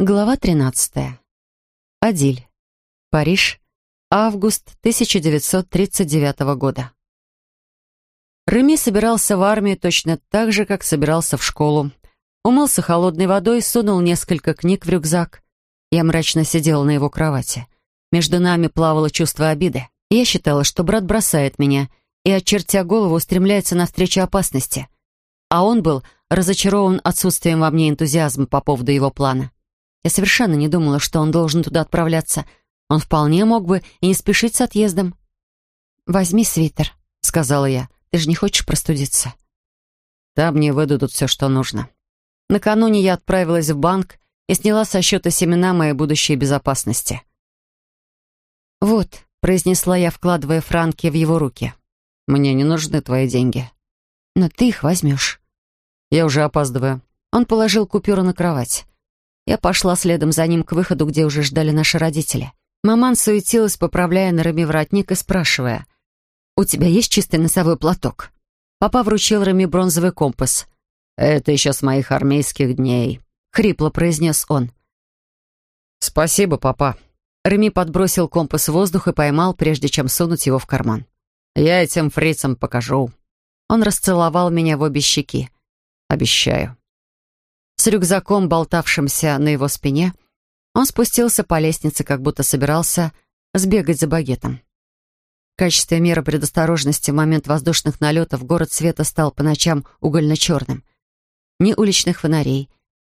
Глава 13. Адиль. Париж. Август 1939 года. Реми собирался в армию точно так же, как собирался в школу. Умылся холодной водой, сунул несколько книг в рюкзак. Я мрачно сидела на его кровати. Между нами плавало чувство обиды. Я считала, что брат бросает меня и, очертя голову, устремляется навстречу опасности. А он был разочарован отсутствием во мне энтузиазма по поводу его плана. Я совершенно не думала, что он должен туда отправляться. Он вполне мог бы и не спешить с отъездом. «Возьми свитер», — сказала я. «Ты же не хочешь простудиться?» «Там мне выдадут все, что нужно». Накануне я отправилась в банк и сняла со счета семена моей будущей безопасности. «Вот», — произнесла я, вкладывая франки в его руки. «Мне не нужны твои деньги». «Но ты их возьмешь». «Я уже опаздываю». Он положил купюру на кровать. Я пошла следом за ним к выходу, где уже ждали наши родители. Маман суетилась, поправляя на Рами воротник и спрашивая, «У тебя есть чистый носовой платок?» Папа вручил Рами бронзовый компас. «Это еще с моих армейских дней», — хрипло произнес он. «Спасибо, папа». Реми подбросил компас в воздух и поймал, прежде чем сунуть его в карман. «Я этим фрицам покажу». Он расцеловал меня в обе щеки. «Обещаю» с рюкзаком, болтавшимся на его спине, он спустился по лестнице, как будто собирался сбегать за багетом. В качестве меры предосторожности в момент воздушных налетов город света стал по ночам угольно-черным. Ни уличных фонарей,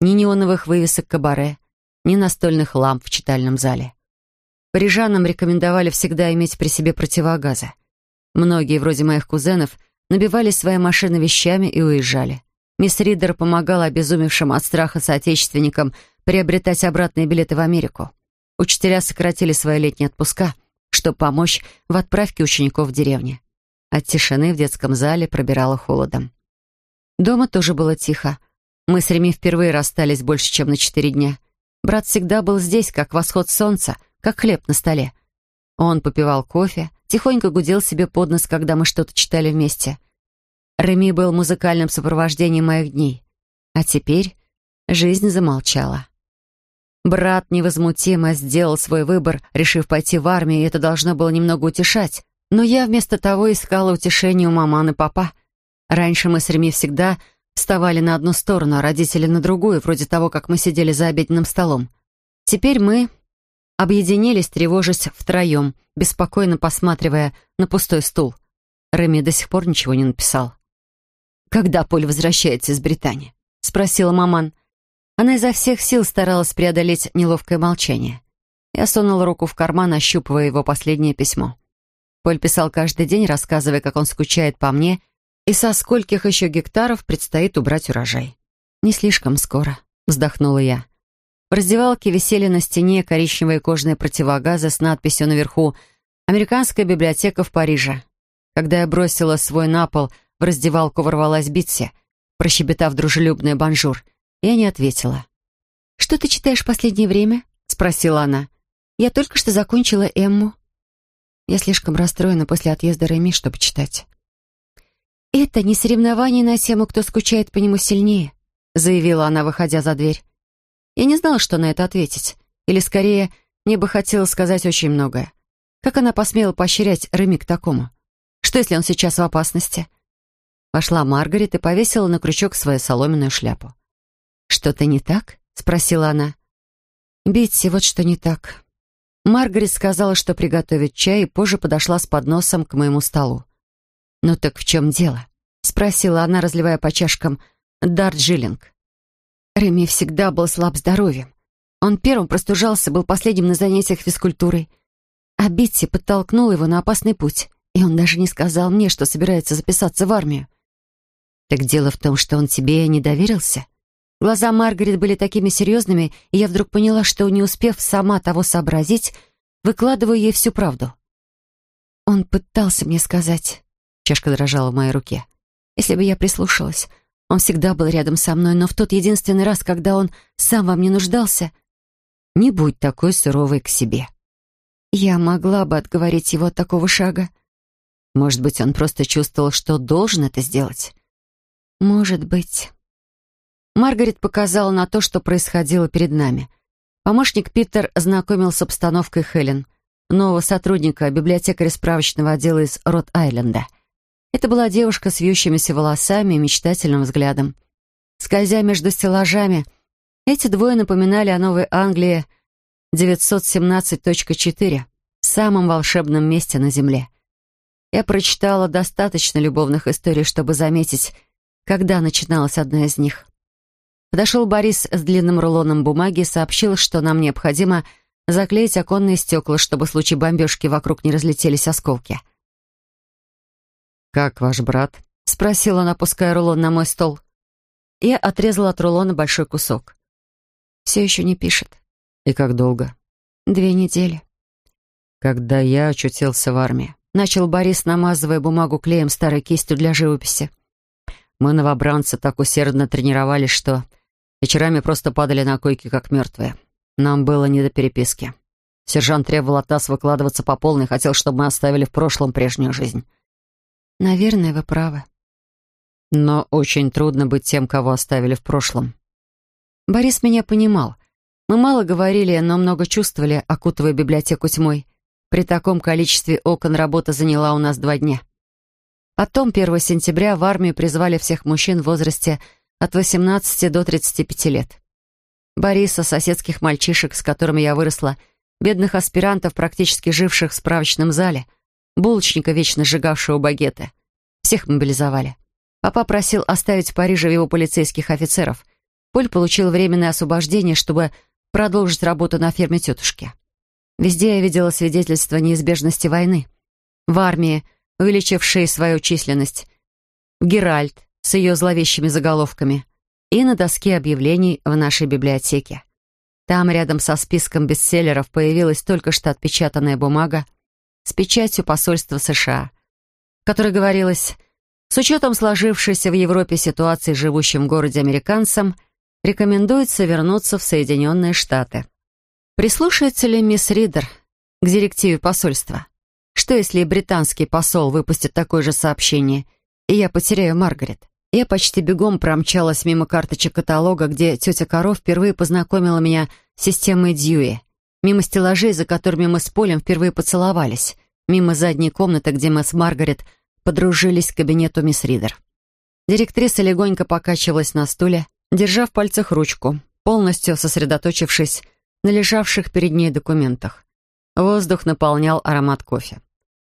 ни неоновых вывесок кабаре, ни настольных ламп в читальном зале. Парижанам рекомендовали всегда иметь при себе противогазы. Многие, вроде моих кузенов, набивали свои машины вещами и уезжали. Мисс Ридер помогала обезумевшим от страха соотечественникам приобретать обратные билеты в Америку. Учителя сократили свои летние отпуска, чтобы помочь в отправке учеников в деревне. От тишины в детском зале пробирало холодом. Дома тоже было тихо. Мы с Реми впервые расстались больше, чем на четыре дня. Брат всегда был здесь, как восход солнца, как хлеб на столе. Он попивал кофе, тихонько гудел себе под нос, когда мы что-то читали вместе — Реми был музыкальным сопровождением моих дней. А теперь жизнь замолчала. Брат невозмутимо сделал свой выбор, решив пойти в армию, и это должно было немного утешать. Но я вместо того искала утешение у маман и папа. Раньше мы с Реми всегда вставали на одну сторону, а родители на другую, вроде того, как мы сидели за обеденным столом. Теперь мы объединились, тревожась втроем, беспокойно посматривая на пустой стул. Реми до сих пор ничего не написал. «Когда Поль возвращается из Британии?» — спросила маман. Она изо всех сил старалась преодолеть неловкое молчание. Я сунула руку в карман, ощупывая его последнее письмо. Поль писал каждый день, рассказывая, как он скучает по мне и со скольких еще гектаров предстоит убрать урожай. «Не слишком скоро», — вздохнула я. В раздевалке висели на стене коричневые кожаные противогазы с надписью наверху «Американская библиотека в Париже». Когда я бросила свой на пол — в раздевалку ворвалась Битси, прощебетав дружелюбное «bonjour». Я не ответила. «Что ты читаешь в последнее время?» — спросила она. «Я только что закончила Эмму». Я слишком расстроена после отъезда Реми, чтобы читать. «Это не соревнование на тему, кто скучает по нему сильнее», — заявила она, выходя за дверь. Я не знала, что на это ответить. Или, скорее, мне бы хотелось сказать очень многое. Как она посмела поощрять Реми к такому? Что, если он сейчас в опасности? Вошла Маргарет и повесила на крючок свою соломенную шляпу. «Что-то не так?» — спросила она. «Битси, вот что не так». Маргарет сказала, что приготовит чай, и позже подошла с подносом к моему столу. «Ну так в чем дело?» — спросила она, разливая по чашкам дарджилинг. Реми всегда был слаб здоровьем. Он первым простужался, был последним на занятиях физкультурой. А Битси подтолкнула его на опасный путь, и он даже не сказал мне, что собирается записаться в армию. «Так дело в том, что он тебе не доверился?» Глаза Маргарет были такими серьезными, и я вдруг поняла, что, не успев сама того сообразить, выкладываю ей всю правду. Он пытался мне сказать. Чашка дрожала в моей руке. Если бы я прислушалась, он всегда был рядом со мной, но в тот единственный раз, когда он сам во мне нуждался... Не будь такой суровой к себе. Я могла бы отговорить его от такого шага. Может быть, он просто чувствовал, что должен это сделать. «Может быть». Маргарет показала на то, что происходило перед нами. Помощник Питер знакомил с обстановкой Хелен, нового сотрудника библиотекаря справочного отдела из Рот-Айленда. Это была девушка с вьющимися волосами и мечтательным взглядом. Скользя между стеллажами, эти двое напоминали о Новой Англии 917.4, самом волшебном месте на Земле. Я прочитала достаточно любовных историй, чтобы заметить, когда начиналась одна из них. Подошел Борис с длинным рулоном бумаги и сообщил, что нам необходимо заклеить оконные стекла, чтобы в случае бомбежки вокруг не разлетелись осколки. «Как ваш брат?» — спросил он, опуская рулон на мой стол. Я отрезала от рулона большой кусок. «Все еще не пишет». «И как долго?» «Две недели». «Когда я очутился в армии», — начал Борис, намазывая бумагу клеем старой кистью для живописи. «Мы, новобранцы, так усердно тренировались, что Вечерами просто падали на койки, как мертвые. Нам было не до переписки. Сержант требовал от нас выкладываться по полной, хотел, чтобы мы оставили в прошлом прежнюю жизнь. Наверное, вы правы. Но очень трудно быть тем, кого оставили в прошлом. Борис меня понимал. Мы мало говорили, но много чувствовали, окутывая библиотеку тьмой. При таком количестве окон работа заняла у нас два дня. Потом, 1 сентября, в армию призвали всех мужчин в возрасте от 18 до 35 лет. Бориса, соседских мальчишек, с которыми я выросла, бедных аспирантов, практически живших в справочном зале, булочника, вечно сжигавшего багеты. Всех мобилизовали. Папа просил оставить в Париже его полицейских офицеров. Поль получил временное освобождение, чтобы продолжить работу на ферме тетушки. Везде я видела свидетельство неизбежности войны. В армии, увеличившей свою численность. В Геральт, с ее зловещими заголовками и на доске объявлений в нашей библиотеке. Там рядом со списком бестселлеров появилась только что отпечатанная бумага с печатью посольства США, в которой говорилось «С учетом сложившейся в Европе ситуации живущим в городе американцам, рекомендуется вернуться в Соединенные Штаты». Прислушается ли мисс Ридер к директиве посольства? Что, если британский посол выпустит такое же сообщение, и я потеряю Маргарет? Я почти бегом промчалась мимо карточек каталога, где тетя Коров впервые познакомила меня с системой Дьюи. Мимо стеллажей, за которыми мы с Полем впервые поцеловались. Мимо задней комнаты, где мы с Маргарет подружились к кабинету мисс Ридер. Директриса легонько покачивалась на стуле, держа в пальцах ручку, полностью сосредоточившись на лежавших перед ней документах. Воздух наполнял аромат кофе.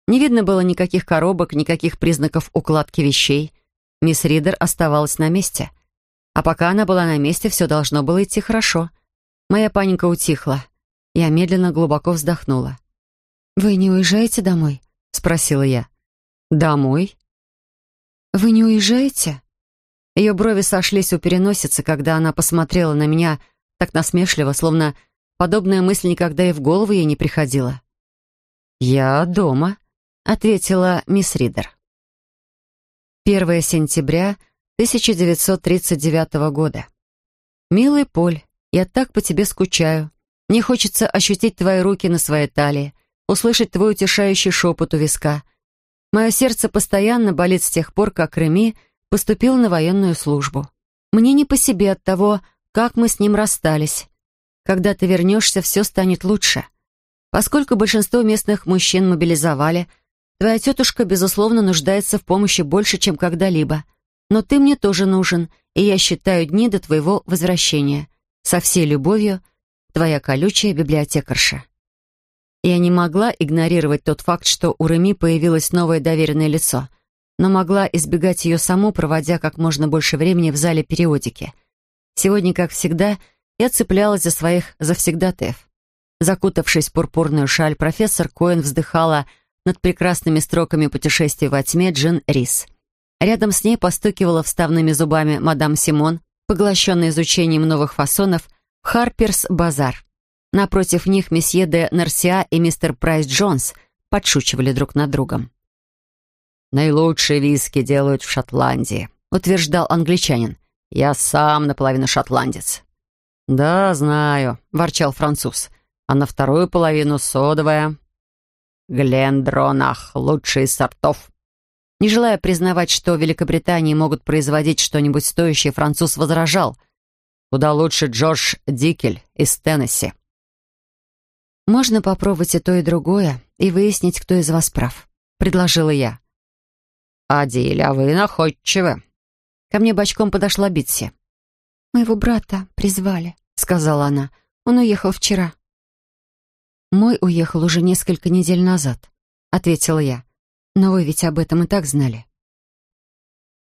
Не видно было никаких коробок, никаких признаков укладки вещей — Мисс Ридер оставалась на месте. А пока она была на месте, все должно было идти хорошо. Моя паника утихла. Я медленно глубоко вздохнула. «Вы не уезжаете домой?» — спросила я. «Домой?» «Вы не уезжаете?» Ее брови сошлись у переносицы, когда она посмотрела на меня так насмешливо, словно подобная мысль никогда и в голову ей не приходила. «Я дома», — ответила мисс Ридер. 1 сентября 1939 года. «Милый Поль, я так по тебе скучаю. Мне хочется ощутить твои руки на своей талии, услышать твой утешающий шепот у виска. Мое сердце постоянно болит с тех пор, как Реми поступил на военную службу. Мне не по себе от того, как мы с ним расстались. Когда ты вернешься, все станет лучше. Поскольку большинство местных мужчин мобилизовали – Твоя тетушка, безусловно, нуждается в помощи больше, чем когда-либо. Но ты мне тоже нужен, и я считаю дни до твоего возвращения. Со всей любовью, твоя колючая библиотекарша». Я не могла игнорировать тот факт, что у Реми появилось новое доверенное лицо, но могла избегать ее саму, проводя как можно больше времени в зале периодики. Сегодня, как всегда, я цеплялась за своих завсегдатаев. Закутавшись в пурпурную шаль, профессор Коэн вздыхала над прекрасными строками путешествия во тьме Джин Рис. Рядом с ней постукивала вставными зубами мадам Симон, поглощенная изучением новых фасонов, Харперс Базар. Напротив них месье де Нарсиа и мистер Прайс Джонс подшучивали друг над другом. «Наилучшие виски делают в Шотландии», — утверждал англичанин. «Я сам наполовину шотландец». «Да, знаю», — ворчал француз. «А на вторую половину содовая». Глендронах, лучший из сортов. Не желая признавать, что в Великобритании могут производить что-нибудь стоящее, француз возражал. Куда лучше Джордж Дикель из Теннесси. «Можно попробовать и то, и другое, и выяснить, кто из вас прав», — предложила я. «Адиль, а вы находчивы». Ко мне бочком подошла Битси. «Моего брата призвали», — сказала она. «Он уехал вчера». «Мой уехал уже несколько недель назад», — ответила я. «Но вы ведь об этом и так знали».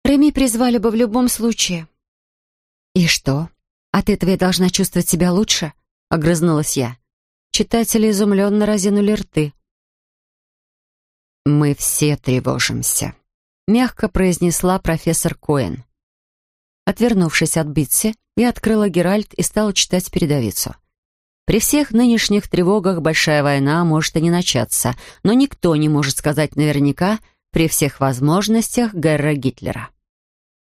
«Реми призвали бы в любом случае». «И что? От этого я должна чувствовать себя лучше?» — огрызнулась я. Читатели изумленно разинули рты. «Мы все тревожимся», — мягко произнесла профессор Коэн. Отвернувшись от Битси, я открыла Геральт и стала читать передовицу. При всех нынешних тревогах большая война может и не начаться, но никто не может сказать наверняка при всех возможностях Герра Гитлера.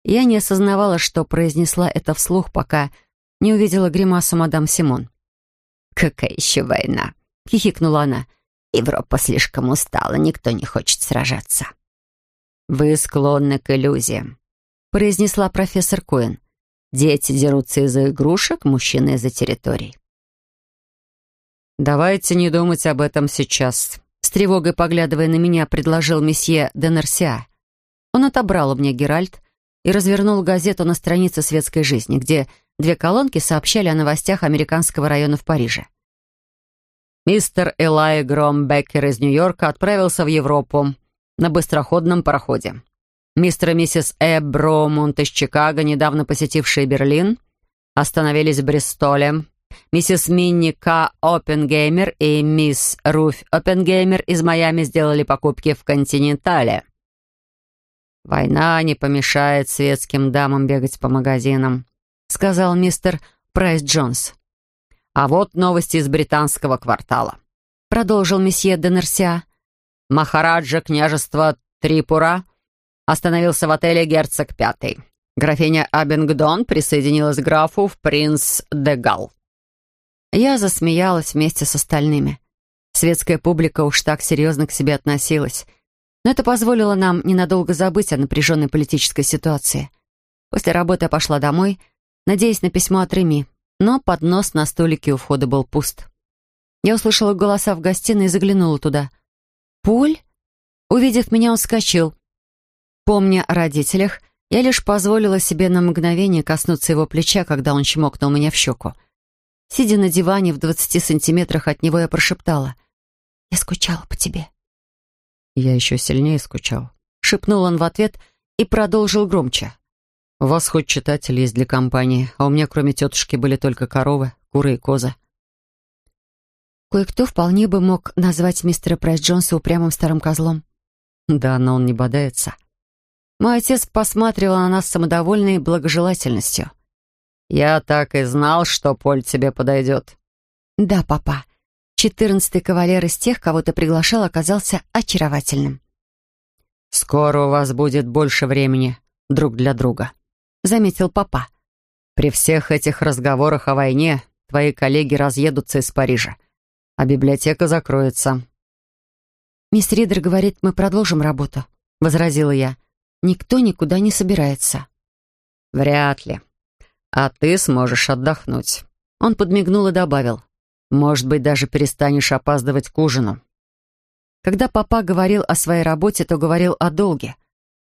Я не осознавала, что произнесла это вслух, пока не увидела гримасу мадам Симон. «Какая еще война?» — хихикнула она. «Европа слишком устала, никто не хочет сражаться». «Вы склонны к иллюзиям», — произнесла профессор Коэн. «Дети дерутся из-за игрушек, мужчины из-за территорий». «Давайте не думать об этом сейчас», — с тревогой поглядывая на меня, предложил месье Денерсиа. Он отобрал у меня Геральт и развернул газету на странице светской жизни, где Две колонки сообщали о новостях американского района в Париже. Мистер Элай Гром Беккер из Нью-Йорка отправился в Европу на быстроходном пароходе. Мистер и миссис Э. Бромонт из Чикаго, недавно посетившие Берлин, остановились в Бристоле. Миссис Минни К. Оппенгеймер и мисс Руфь Оппенгеймер из Майами сделали покупки в «Континентале». Война не помешает светским дамам бегать по магазинам. — сказал мистер Прайс Джонс. «А вот новости из британского квартала», — продолжил месье Денерсиа. «Махараджа княжества Трипура остановился в отеле «Герцог Пятый». Графиня Абингдон присоединилась к графу в «Принц де Гал». Я засмеялась вместе с остальными. Светская публика уж так серьезно к себе относилась. Но это позволило нам ненадолго забыть о напряженной политической ситуации. После работы я пошла домой — надеясь на письмо от Реми, но поднос на столике у входа был пуст. Я услышала голоса в гостиной и заглянула туда. «Поль?» Увидев меня, он вскочил. Помня о родителях, я лишь позволила себе на мгновение коснуться его плеча, когда он чмокнул меня в щеку. Сидя на диване в двадцати сантиметрах от него, я прошептала. «Я скучала по тебе». «Я еще сильнее скучал», — шепнул он в ответ и продолжил громче. У вас хоть читатель есть для компании, а у меня кроме тетушки были только коровы, куры и козы. Кое-кто вполне бы мог назвать мистера Прайс Джонса упрямым старым козлом. Да, но он не бодается. Мой отец посматривал на нас с самодовольной благожелательностью. «Я так и знал, что Поль тебе подойдет». «Да, папа. Четырнадцатый кавалер из тех, кого ты приглашал, оказался очаровательным». «Скоро у вас будет больше времени друг для друга», — заметил папа. «При всех этих разговорах о войне твои коллеги разъедутся из Парижа, а библиотека закроется». «Мисс Ридер говорит, мы продолжим работу», — возразила я. «Никто никуда не собирается». «Вряд ли. А ты сможешь отдохнуть». Он подмигнул и добавил. «Может быть, даже перестанешь опаздывать к ужину». Когда папа говорил о своей работе, то говорил о долге.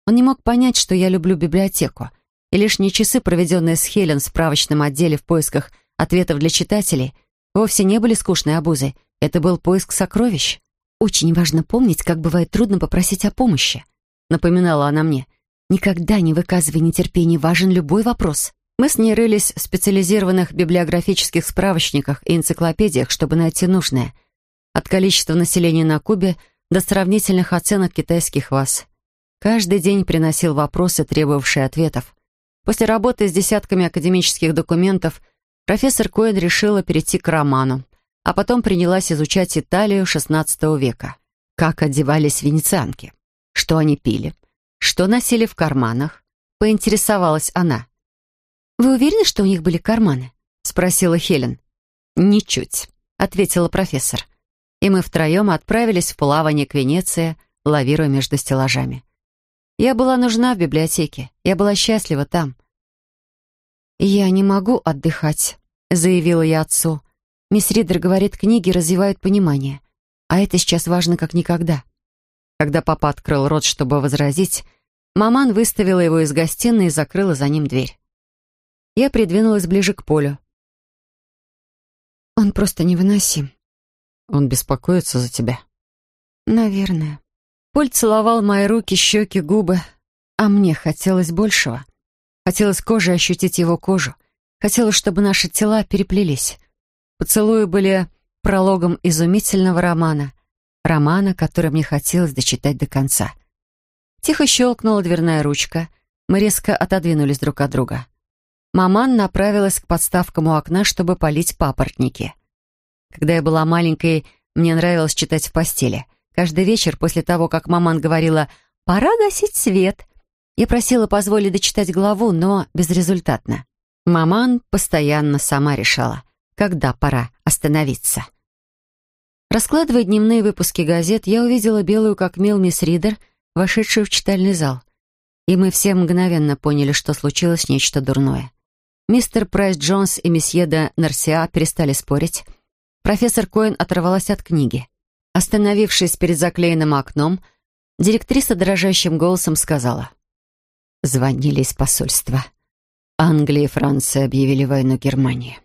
Он не мог понять, что я люблю библиотеку, и лишние часы, проведенные с Хелен в справочном отделе в поисках ответов для читателей, вовсе не были скучной обузой. Это был поиск сокровищ. «Очень важно помнить, как бывает трудно попросить о помощи», — напоминала она мне. «Никогда не выказывай нетерпения, важен любой вопрос». Мы с ней рылись в специализированных библиографических справочниках и энциклопедиях, чтобы найти нужное. От количества населения на Кубе до сравнительных оценок китайских ваз. Каждый день приносил вопросы, требовавшие ответов. После работы с десятками академических документов профессор Коэн решила перейти к роману, а потом принялась изучать Италию XVI века. Как одевались венецианки, что они пили, что носили в карманах, поинтересовалась она. «Вы уверены, что у них были карманы?» — спросила Хелен. «Ничуть», — ответила профессор. И мы втроем отправились в плавание к Венеции, лавируя между стеллажами. Я была нужна в библиотеке. Я была счастлива там. «Я не могу отдыхать», — заявила я отцу. Мисс Ридер говорит, книги развивают понимание. А это сейчас важно как никогда. Когда папа открыл рот, чтобы возразить, маман выставила его из гостиной и закрыла за ним дверь. Я придвинулась ближе к Полю. Он просто невыносим. Он беспокоится за тебя? Наверное. Поль целовал мои руки, щеки, губы, а мне хотелось большего. Хотелось кожи ощутить его кожу. Хотелось, чтобы наши тела переплелись. Поцелуи были прологом изумительного романа. Романа, который мне хотелось дочитать до конца. Тихо щелкнула дверная ручка. Мы резко отодвинулись друг от друга. Маман направилась к подставкам у окна, чтобы полить папоротники. Когда я была маленькой, мне нравилось читать в постели. Каждый вечер после того, как маман говорила «пора гасить свет», я просила позволить дочитать главу, но безрезультатно. Маман постоянно сама решала, когда пора остановиться. Раскладывая дневные выпуски газет, я увидела белую как мел мисс Ридер, вошедшую в читальный зал. И мы все мгновенно поняли, что случилось нечто дурное. Мистер Прайс Джонс и месье де Нарсиа перестали спорить. Профессор Коэн оторвалась от книги. Остановившись перед заклеенным окном, директриса дрожащим голосом сказала. Звонили из посольства. Англия и Франция объявили войну Германии.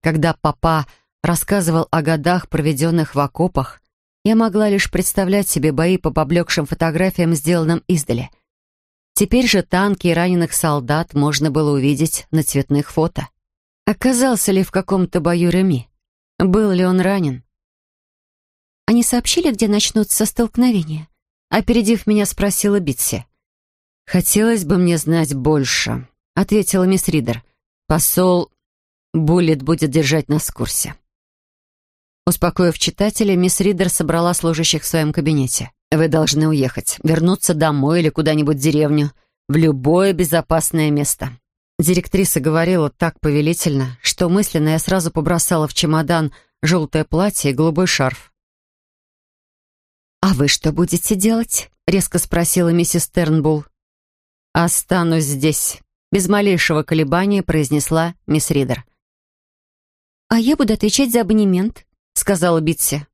Когда папа рассказывал о годах, проведенных в окопах, я могла лишь представлять себе бои по поблекшим фотографиям, сделанным издали — Теперь же танки и раненых солдат можно было увидеть на цветных фото. Оказался ли в каком-то бою Реми? Был ли он ранен? Они сообщили, где начнутся столкновения? Опередив меня, спросила Битси. «Хотелось бы мне знать больше», — ответила мисс Ридер. «Посол Буллет будет держать нас в курсе». Успокоив читателя, мисс Ридер собрала служащих в своем кабинете. Вы должны уехать, вернуться домой или куда-нибудь в деревню, в любое безопасное место». Директриса говорила так повелительно, что мысленно я сразу побросала в чемодан желтое платье и голубой шарф. «А вы что будете делать?» — резко спросила миссис Тернбулл. «Останусь здесь», — без малейшего колебания произнесла мисс Ридер. «А я буду отвечать за абонемент», — сказала Битси.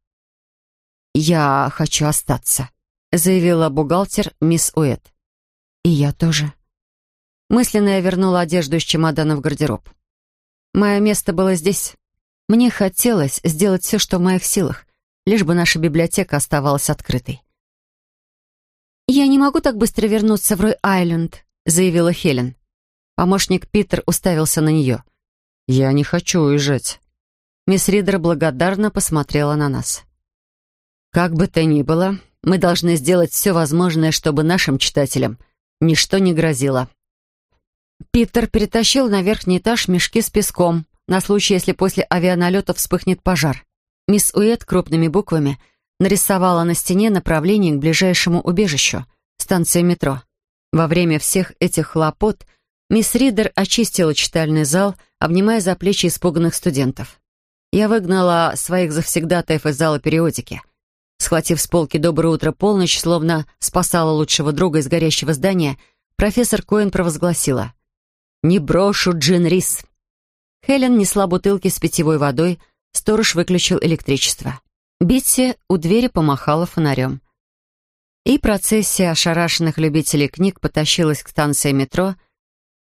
«Я хочу остаться», — заявила бухгалтер мисс Уэт. «И я тоже». Мысленно я вернула одежду из чемодана в гардероб. Мое место было здесь. Мне хотелось сделать все, что в моих силах, лишь бы наша библиотека оставалась открытой. «Я не могу так быстро вернуться в Рой-Айленд», — заявила Хелен. Помощник Питер уставился на нее. «Я не хочу уезжать». Мисс Ридер благодарно посмотрела на нас. Как бы то ни было, мы должны сделать все возможное, чтобы нашим читателям ничто не грозило. Питер перетащил на верхний этаж мешки с песком на случай, если после авианалета вспыхнет пожар. Мисс Уэт крупными буквами нарисовала на стене направление к ближайшему убежищу, станции метро. Во время всех этих хлопот мисс Ридер очистила читальный зал, обнимая за плечи испуганных студентов. Я выгнала своих завсегдатаев из зала периодики — Схватив с полки «Доброе утро, полночь», словно спасала лучшего друга из горящего здания, профессор Коэн провозгласила «Не брошу Джин Рис». Хелен несла бутылки с питьевой водой, сторож выключил электричество. Битси у двери помахала фонарем. И процессия ошарашенных любителей книг потащилась к станции метро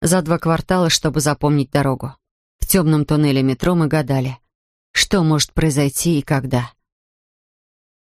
за два квартала, чтобы запомнить дорогу. В темном туннеле метро мы гадали, что может произойти и когда.